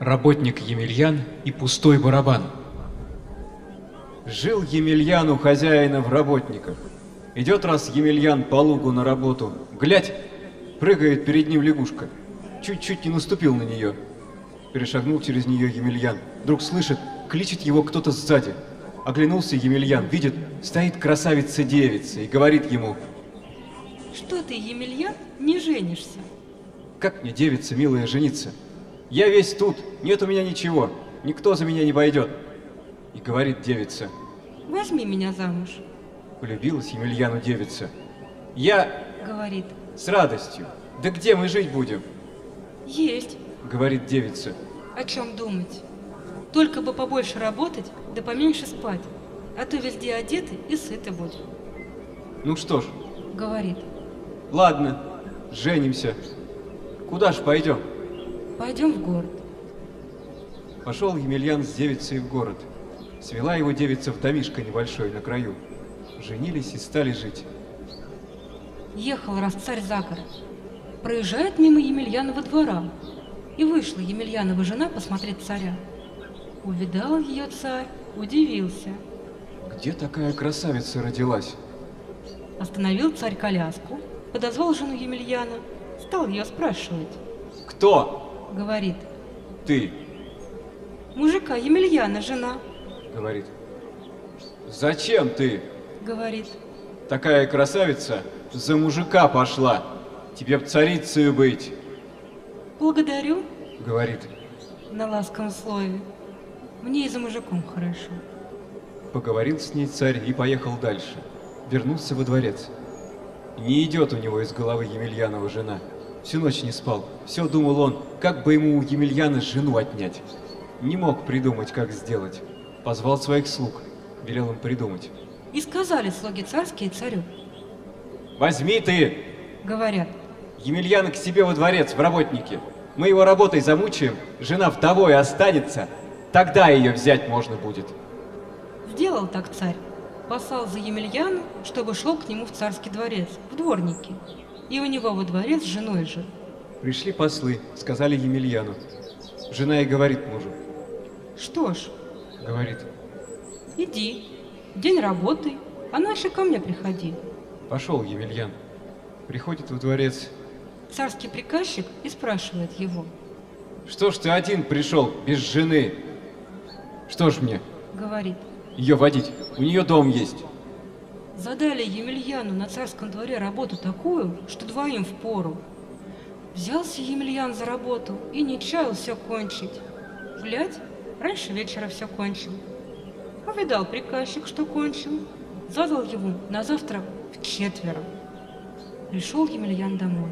Работник Емельян и пустой барабан. Жил Емельян у хозяина в работниках. Идет раз Емельян по лугу на работу. Глядь, прыгает перед ним лягушка. Чуть-чуть не наступил на нее. Перешагнул через нее Емельян. Вдруг слышит, кличет его кто-то сзади. Оглянулся Емельян, видит, стоит красавица-девица и говорит ему, Что ты, Емельян, не женишься? «Как мне, девица, милая, жениться? Я весь тут, нет у меня ничего, никто за меня не пойдет». И говорит девица, Возьми меня замуж, полюбилась Емельяну девица. «Я говорит. с радостью. Да где мы жить будем?» Есть. Говорит девица. О чем думать? Только бы побольше работать, да поменьше спать. А то везде одеты и сыты будем. «Ну что ж, Говорит. ладно, женимся. Куда ж пойдем?» Пойдем в город. Пошел Емельян с девицей в город. Свела его девица в домишко небольшой на краю. Женились и стали жить. Ехал раз царь за город. Проезжает мимо Емельянова двора. И вышла Емельянова жена посмотреть царя. Увидал ее царь, удивился. Где такая красавица родилась? Остановил царь коляску, подозвал жену Емельяна, стал ее спрашивать. Кто? Говорит, Ты. мужика Емельяна жена. Говорит. Зачем ты? Говорит, Такая красавица за мужика пошла. Тебе б царицею быть. благодарю Говорит. на ласковом слове. Мне и за мужиком хорошо. Поговорил с ней царь и поехал дальше. Вернулся во дворец. Не идет у него из головы Емельянова жена. Всю ночь не спал. Все думал он, как бы ему у Емельяна жену отнять. Не мог придумать, как сделать. Позвал своих слуг. Велел им придумать. И сказали слуги царские царю. Возьми ты Говорят, Емельяна к себе во дворец, в работники. Мы его работой замучаем, жена вдовой останется. Тогда ее взять можно будет. сделал так царь. Послал за Емельяна, чтобы шел к нему в царский дворец, в дворники. И у него во дворец с женой жил. Пришли послы, сказали Емельяну. Жена и говорит мужу. Что ж, Говорит, иди, день работай, а ночью ко мне приходи. пошел Емельян. Приходит во дворец. Царский приказчик и спрашивает его. Что ж ты один пришел, без жены? Что ж мне, Говорит, ее водить? У нее дом есть. Задали Емельяну на царском дворе работу такую, что двоим впору. Взялся Емельян за работу и не чаял все кончить. Глядь, раньше вечера все кончил. Увидал приказчик, что кончил, задал ему на завтра в четверо. Пришел Емельян домой,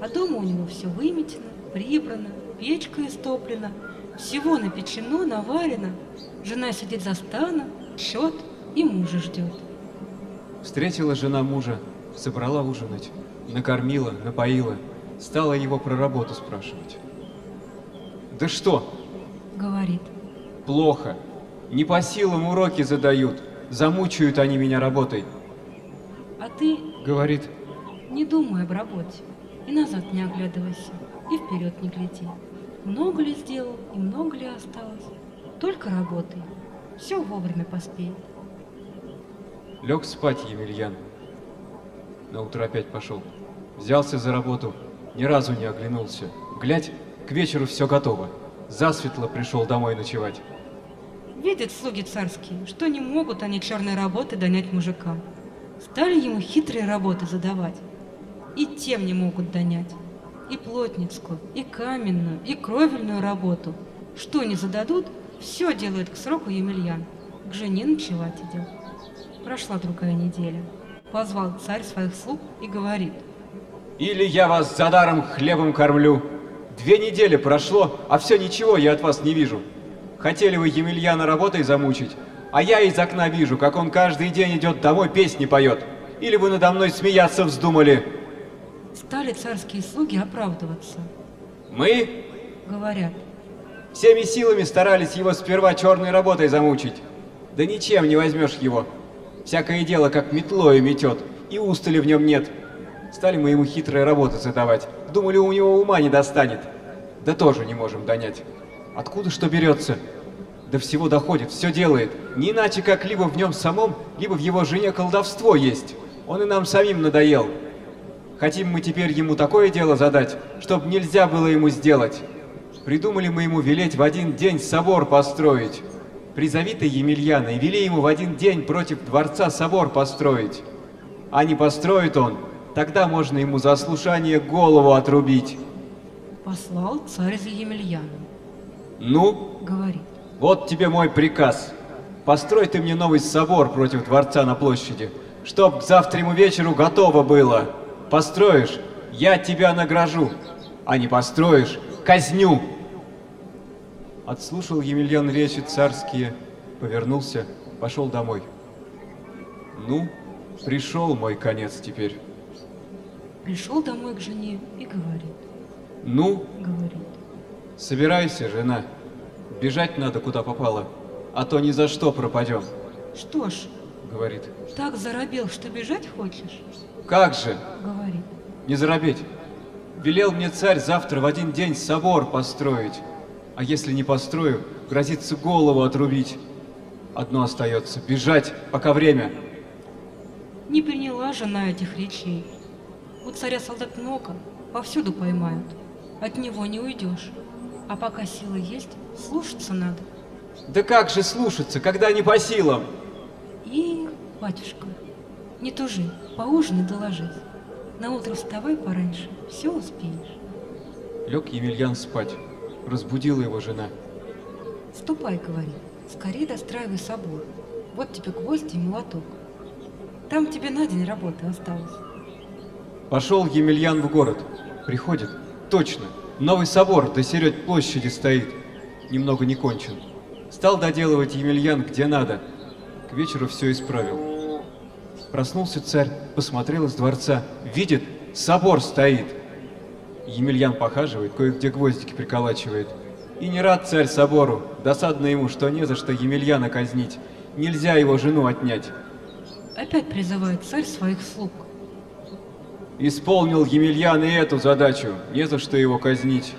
а дома у него все выметено, прибрано, печка истоплена, всего напечено, наварено. Жена сидит за станом, счет и мужа ждет. Встретила жена мужа, собрала ужинать, накормила, напоила, стала его про работу спрашивать. Да что, Говорит, плохо, не по силам уроки задают, замучают они меня работой. а ты Говорит, не думай об работе, и назад не оглядывайся, и вперед не гляди. Много ли сделал и много ли осталось? Только работай, все вовремя поспеет. Лег спать Емельян. На утро опять пошел. Взялся за работу, ни разу не оглянулся. Глядь, к вечеру все готово. Засветло пришел домой ночевать. Видят слуги царские, что не могут они черной работы донять мужикам. Стали ему хитрые работы задавать. И тем не могут донять. И плотницкую, и каменную, и кровельную работу. Что не зададут, все делает к сроку Емельян. К жене ночевать идет. Прошла другая неделя. Позвал царь своих слуг и говорит. Или я вас за даром хлебом кормлю. Две недели прошло, а все ничего я от вас не вижу. Хотели вы Емельяна работой замучить, а я из окна вижу, как он каждый день идет домой, песни поет. Или вы надо мной смеяться вздумали. Стали царские слуги оправдываться. Мы Говорят, всеми силами старались его сперва черной работой замучить. Да ничем не возьмешь его. Всякое дело как метлою метет, и устали в нем нет. Стали мы ему хитрые работы задавать. Думали, у него ума не достанет. Да тоже не можем донять. Откуда что берется? До всего доходит, все делает. Не иначе, как либо в нем самом, либо в его жене колдовство есть. Он и нам самим надоел. Хотим мы теперь ему такое дело задать, чтоб нельзя было ему сделать. Придумали мы ему велеть в один день собор построить. Призови ты Емельяна и вели ему в один день против дворца собор построить. А не построит он, тогда можно ему за слушание голову отрубить. Послал царь за Емельяном. Ну, Говорит, вот тебе мой приказ. Построй ты мне новый собор против дворца на площади, чтоб к завтраму вечеру готово было. Построишь, я тебя награжу, а не построишь, казню. Отслушал Емельян речи царские, повернулся, пошел домой. Ну, пришел мой конец теперь. пришел домой к жене и говорит, Ну, говорит, собирайся, жена. Бежать надо куда попало, а то ни за что пропадем, что ж, говорит. так заробел, что бежать хочешь? Как же, Говорит, не заробеть. Велел мне царь завтра в один день собор построить. А если не построю, грозится голову отрубить. Одно остается — бежать, пока время. не приняла жена этих речей. У царя солдат много, повсюду поймают. От него не уйдешь. А пока силы есть, слушаться надо. Да как же слушаться, когда не по силам? И, батюшка, не тужи, поужинай да ложись. На утро вставай пораньше, все успеешь. Лег Емельян спать. Разбудила его жена. Ступай, говорит, скорее достраивай собор. Вот тебе гвозди и молоток. Там тебе на день работы осталось. Пошел Емельян в город. Приходит. Точно. Новый собор до середь площади стоит. Немного не кончен. Стал доделывать Емельян где надо. К вечеру все исправил. Проснулся царь, посмотрел из дворца. Видит, собор стоит. Емельян похаживает, кое-где гвоздики приколачивает. И не рад царь собору. Досадно ему, что не за что Емельяна казнить. Нельзя его жену отнять. Опять призывает царь своих слуг. Исполнил Емельян и эту задачу, не за что его казнить.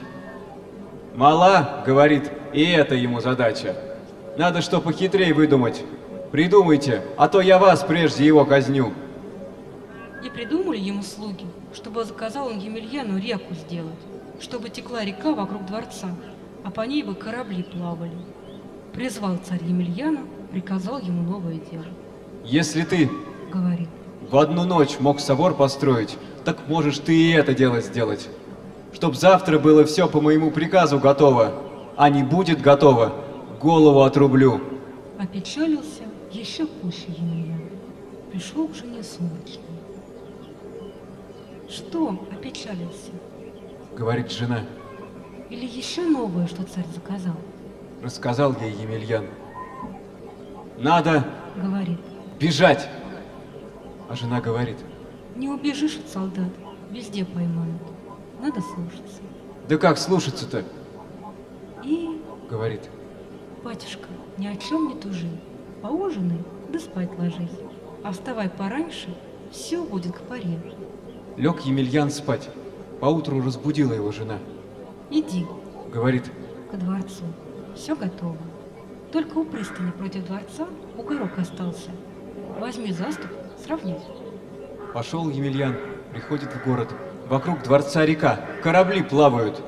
Мала, говорит, и это ему задача. Надо что похитрее выдумать. Придумайте, а то я вас прежде его казню. И придумали ему слуги, чтобы заказал он Емельяну реку сделать, чтобы текла река вокруг дворца, а по ней бы корабли плавали. Призвал царь Емельяна, приказал ему новое дело. Если ты Говорит, в одну ночь мог собор построить, так можешь ты и это дело сделать. Чтоб завтра было все по моему приказу готово, а не будет готово, голову отрублю. опечалился еще пуще Емельян. Пришел к жене сумрачный. Что опечалился? Говорит жена. Или еще новое, что царь заказал? Рассказал ей Емельян. Надо Говорит, бежать. А жена говорит. не убежишь от солдат, везде поймают. Надо слушаться. Да как слушаться-то? И, Говорит. батюшка, ни о чем не тужи. Поужинай, да спать ложись. А вставай пораньше, все будет к паре. Лег Емельян спать. Поутру разбудила его жена. Иди Говорит. ко дворцу, все готово. Только у пристани против дворца бугорок остался. Возьми заступ, сравняй. Пошел Емельян, приходит в город. Вокруг дворца река, корабли плавают.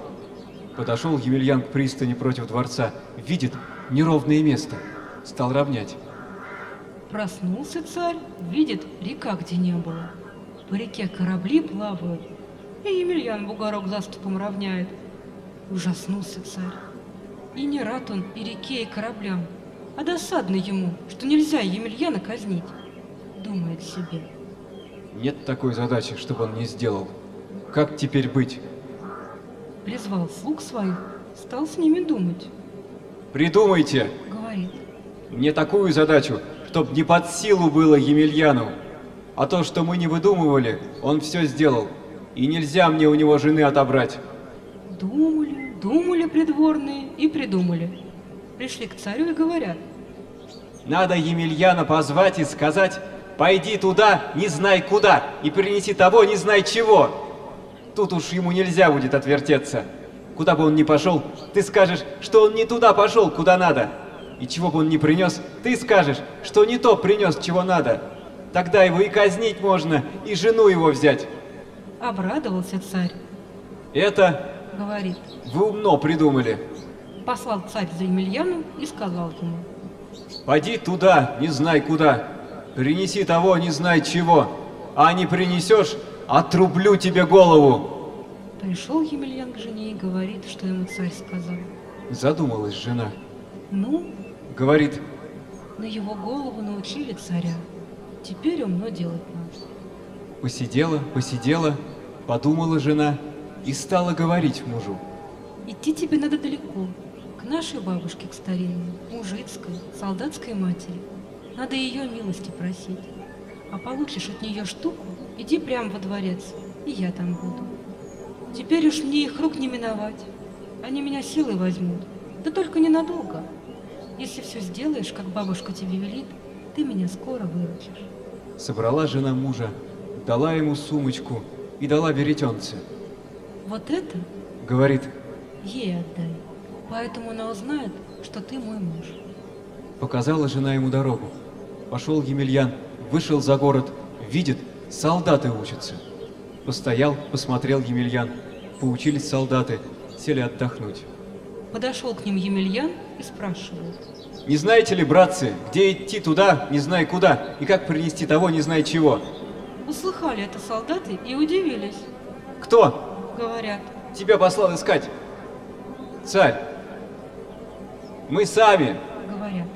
Подошел Емельян к пристани против дворца. Видит неровное место. Стал равнять. Проснулся царь, видит, река где не было. По реке корабли плавают, и Емельян бугорок заступом равняет. Ужаснулся царь. И не рад он и реке, и кораблям, а досадно ему, что нельзя Емельяна казнить. Думает себе. Нет такой задачи, чтобы он не сделал. Как теперь быть? Призвал слуг своих, стал с ними думать. Придумайте Говорит, мне такую задачу, чтоб не под силу было Емельяну. А то, что мы не выдумывали, он все сделал. И нельзя мне у него жены отобрать. думали, думали придворные и придумали. Пришли к царю и говорят, Надо Емельяна позвать и сказать, пойди туда, не знай куда, и принеси того, не знай чего. Тут уж ему нельзя будет отвертеться. Куда бы он ни пошел, ты скажешь, что он не туда пошел, куда надо. И чего бы он ни принес, ты скажешь, что не то принес, чего надо. Тогда его и казнить можно, и жену его взять. Обрадовался царь, Это говорит. вы умно придумали. Послал царь за Емельяном и сказал ему. Поди туда, не знай куда. Принеси того, не знай чего. А не принесешь, отрублю тебе голову. Пришел Емельян к жене и говорит, что ему царь сказал. Задумалась жена. Ну, Говорит, на его голову научили царя. Теперь умно делать надо. посидела, посидела, подумала жена и стала говорить мужу. Идти тебе надо далеко, к нашей бабушке, к старинной, мужицкой, солдатской матери. Надо ее милости просить. А получишь от нее штуку, иди прямо во дворец, и я там буду. Теперь уж мне их рук не миновать. Они меня силой возьмут, да только ненадолго. Если все сделаешь, как бабушка тебе велит, ты меня скоро выручишь. Собрала жена мужа, дала ему сумочку и дала веретенце. Вот это Говорит, ей отдай, поэтому она узнает, что ты мой муж. показала жена ему дорогу. Пошел Емельян, вышел за город, видит, солдаты учатся. Постоял, посмотрел Емельян, поучились солдаты, сели отдохнуть. Подошел к ним Емельян и спрашивает. Не знаете ли, братцы, где идти туда, не знай куда, и как принести того, не знай чего? Услыхали это солдаты и удивились. Кто Говорят, тебя послал искать? Царь. Мы сами. говорят,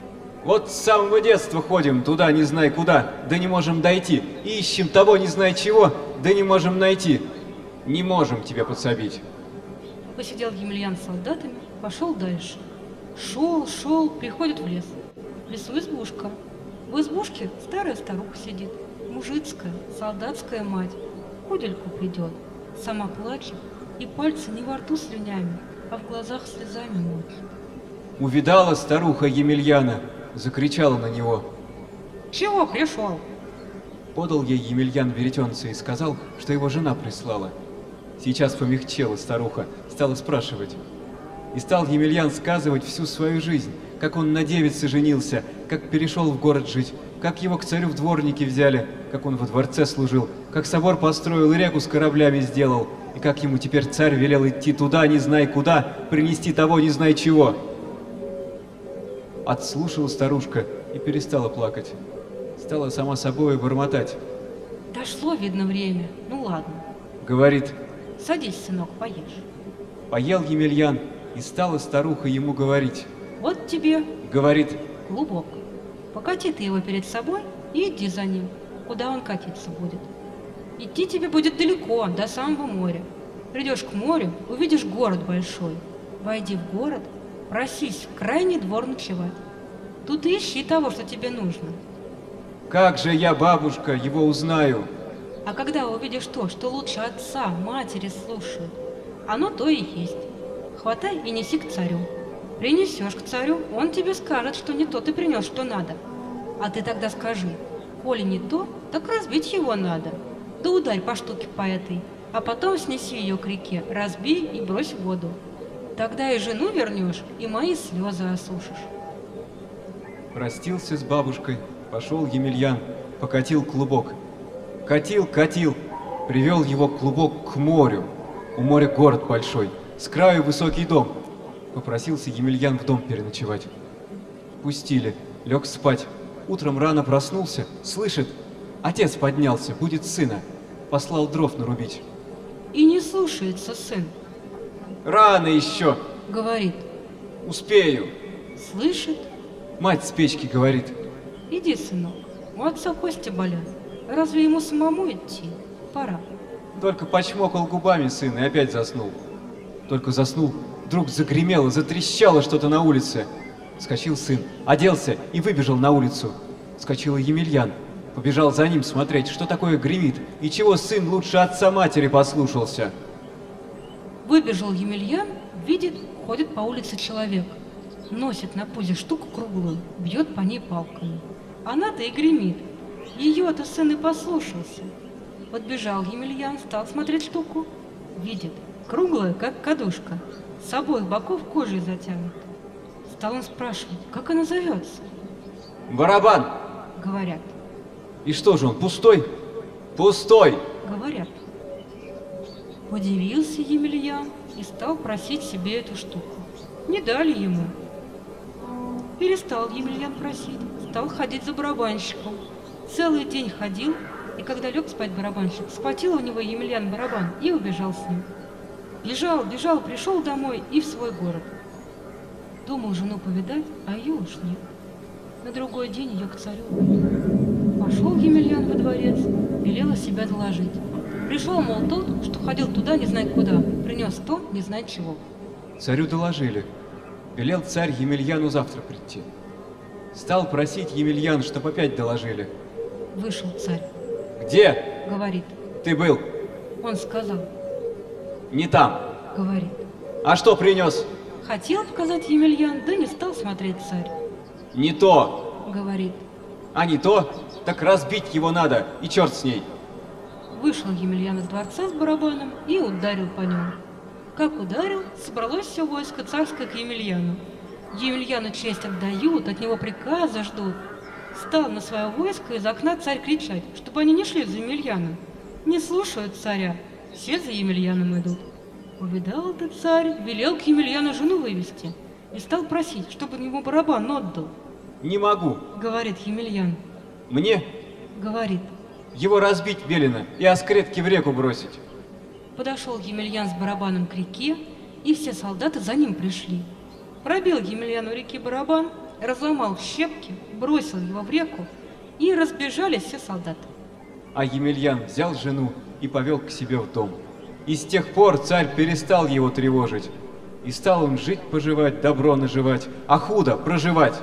Вот с самого детства ходим туда, не знай куда, да не можем дойти. Ищем того, не знай чего, да не можем найти. Не можем тебя подсобить. посидел Емельян с солдатами, пошел дальше. Шел, шел, приходит в лес. В лесу избушка. В избушке старая старуха сидит, мужицкая, солдатская мать. Кудельку придет, сама плачет, и пальцы не во рту слюнями, а в глазах слезами мокнут. Увидала старуха Емельяна, закричала на него. Чего пришел? Подал ей Емельян веретенце и сказал, что его жена прислала. Сейчас помягчела старуха, стала спрашивать. И стал Емельян сказывать всю свою жизнь, как он на девице женился, как перешел в город жить, как его к царю в дворники взяли, как он во дворце служил, как собор построил и реку с кораблями сделал, и как ему теперь царь велел идти туда, не знай куда, принести того, не знай чего. Отслушала старушка и перестала плакать. Стала сама собой бормотать. Дошло, видно, время. Ну ладно. Говорит, Садись, сынок, поешь. поел Емельян, и стала старуха ему говорить. Вот тебе Говорит, клубок. Покати ты его перед собой и иди за ним, куда он катиться будет. Идти тебе будет далеко, до самого моря. Придешь к морю, увидишь город большой. Войди в город, просись в крайний двор ночевать. Тут и ищи того, что тебе нужно. как же я, бабушка, его узнаю? А когда увидишь то, что лучше отца, матери слушают, оно то и есть. Хватай и неси к царю. Принесешь к царю, он тебе скажет, что не то ты принес, что надо. А ты тогда скажи, коли не то, так разбить его надо. Да ударь по штуке по этой, а потом снеси ее к реке, разбей и брось в воду. Тогда и жену вернешь, и мои слезы осушишь. Простился с бабушкой, пошел Емельян, покатил клубок. Катил, катил, привел его клубок к морю. У моря город большой, с краю высокий дом. Попросился Емельян в дом переночевать. Пустили, лег спать. Утром рано проснулся, слышит, отец поднялся, будет сына. Послал дров нарубить. И не слушается сын, Рано еще, говорит, успею. слышит, Мать с печки говорит, Иди, сынок, у отца кости болят. Разве ему самому идти? Пора. Только почмокал губами сын и опять заснул. Только заснул, вдруг загремело, затрещало что-то на улице. Скочил сын, оделся и выбежал на улицу. Скочил Емельян. Побежал за ним смотреть, что такое гремит, и чего сын лучше отца матери послушался. Выбежал Емельян, видит, ходит по улице человек. Носит на пузе штуку круглую, бьет по ней палками. Она-то и гремит. Ее-то сын и послушался. Подбежал Емельян, стал смотреть штуку. Видит, круглая, как кадушка, с обоих боков кожей затянута. Стал он спрашивать, как она зовется? Барабан! Говорят, И что же он, пустой? Пустой! говорят. Удивился Емельян и стал просить себе эту штуку. Не дали ему. Перестал Емельян просить, стал ходить за барабанщиком. Целый день ходил, и когда лег спать барабанщик, схватил у него Емельян барабан и убежал с ним. Бежал, бежал, пришел домой и в свой город. Думал жену повидать, а ее уж нет. На другой день ее к царю увели. Пошел Емельян во дворец, велел о себя доложить. Пришел, мол, тот, что ходил туда не знает куда, принес то, не знает чего. Царю доложили. Велел царь Емельяну завтра прийти. Стал просить Емельян, чтоб опять доложили. Вышел царь, Где говорит. ты был? Он сказал, Не там. говорит. А что принес? Хотел показать Емельян, да не стал смотреть царь. Не то. Говорит. А не то, так разбить его надо, и черт с ней. Вышел Емельян из дворца с барабаном и ударил по нему. Как ударил, собралось все войско царское к Емельяну. Емельяну честь отдают, от него приказа ждут. Стал на свое войско из окна царь кричать, чтобы они не шли за Емельяном. Не слушают царя, все за Емельяном идут. Увидал ты царь, велел к Емельяну жену вывести и стал просить, чтобы ему барабан отдал. Не могу. Говорит Емельян, Мне говорит. его разбить велено и оскретки в реку бросить. Подошел Емельян с барабаном к реке, и все солдаты за ним пришли. Пробил Емельян у реки барабан, разломал в щепки, бросил его в реку, и разбежались все солдаты. А Емельян взял жену и повел к себе в дом. И с тех пор царь перестал его тревожить. И стал он жить-поживать, добро наживать, а худо проживать.